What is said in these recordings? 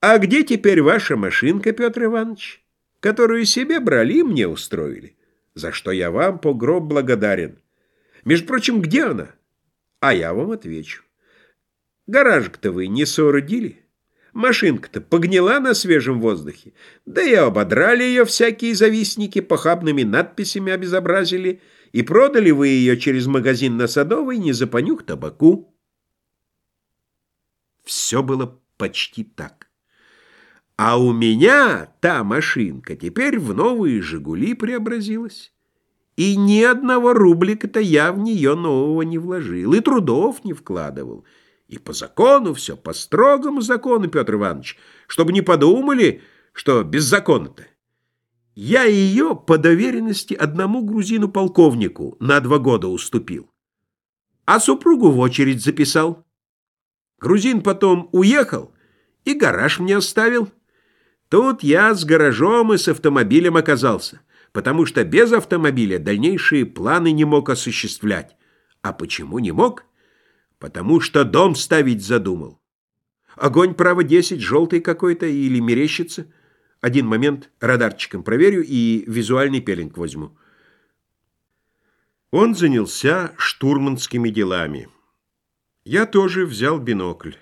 А где теперь ваша машинка, Петр Иванович, которую себе брали и мне устроили? За что я вам по гроб благодарен. Между прочим, где она? А я вам отвечу. Гаражик-то вы не соорудили? Машинка-то погнила на свежем воздухе. Да и ободрали ее всякие завистники, похабными надписями обезобразили, и продали вы ее через магазин на Садовой не за табаку. Все было почти так. А у меня та машинка теперь в новые «Жигули» преобразилась. И ни одного рублика-то я в нее нового не вложил, и трудов не вкладывал. И по закону все, по строгому закону, Петр Иванович, чтобы не подумали, что без закона-то. Я ее по доверенности одному грузину-полковнику на два года уступил, а супругу в очередь записал. Грузин потом уехал и гараж мне оставил. Тут я с гаражом и с автомобилем оказался, потому что без автомобиля дальнейшие планы не мог осуществлять. А почему не мог? Потому что дом ставить задумал. Огонь, право, десять, желтый какой-то или мерещится. Один момент, радарчиком проверю и визуальный пеленг возьму. Он занялся штурманскими делами. Я тоже взял бинокль.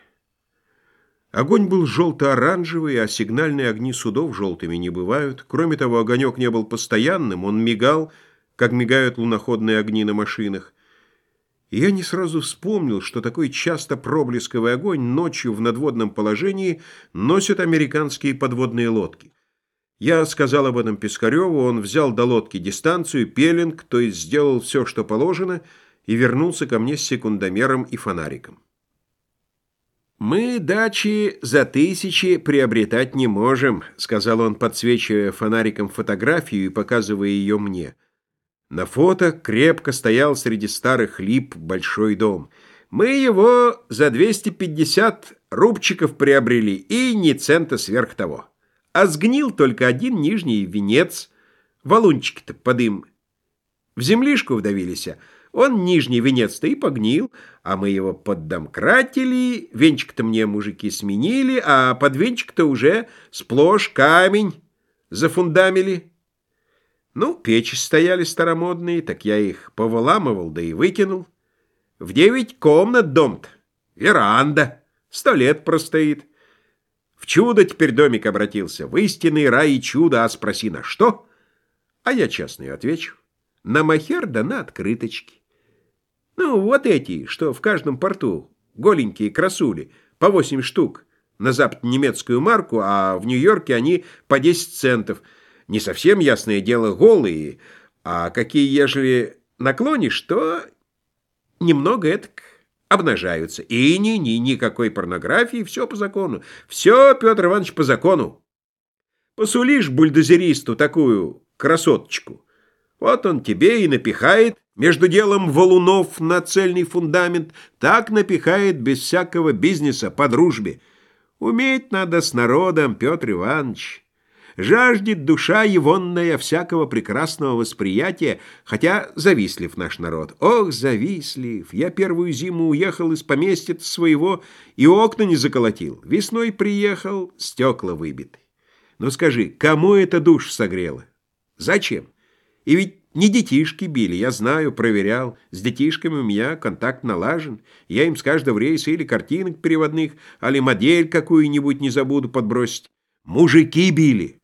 Огонь был желто-оранжевый, а сигнальные огни судов желтыми не бывают. Кроме того, огонек не был постоянным, он мигал, как мигают луноходные огни на машинах. И я не сразу вспомнил, что такой часто проблесковый огонь ночью в надводном положении носят американские подводные лодки. Я сказал об этом Пискареву, он взял до лодки дистанцию, пеленг, то есть сделал все, что положено, и вернулся ко мне с секундомером и фонариком. «Мы дачи за тысячи приобретать не можем», — сказал он, подсвечивая фонариком фотографию и показывая ее мне. На фото крепко стоял среди старых лип большой дом. «Мы его за 250 рубчиков приобрели, и ни цента сверх того. А сгнил только один нижний венец, валунчики-то под им в землишку вдавились, он нижний венец-то и погнил, а мы его поддомкратили, венчик-то мне мужики сменили, а под венчик-то уже сплошь камень зафундамили. Ну, печи стояли старомодные, так я их повыламывал, да и выкинул. В девять комнат дом-то, веранда, сто лет простоит. В чудо теперь домик обратился, в истинный рай и чудо, а спроси на что? А я честно отвечу, на махер да на открыточки. Ну, вот эти, что в каждом порту, голенькие красули, по 8 штук, на запад немецкую марку, а в Нью-Йорке они по 10 центов. Не совсем ясное дело голые, а какие, ежели наклонишь, то немного это обнажаются. И ни, ни, никакой порнографии, все по закону. Все, Петр Иванович, по закону. Посулишь бульдозеристу такую красоточку, вот он тебе и напихает между делом валунов на цельный фундамент, так напихает без всякого бизнеса по дружбе. Уметь надо с народом, Петр Иванович. Жаждет душа егонная всякого прекрасного восприятия, хотя завистлив наш народ. Ох, завистлив! Я первую зиму уехал из поместья своего и окна не заколотил. Весной приехал, стекла выбиты. Но скажи, кому это душ согрело? Зачем? И ведь не детишки били, я знаю, проверял. С детишками у меня контакт налажен. Я им с каждого рейса или картинок переводных, али модель какую-нибудь не забуду подбросить. Мужики били.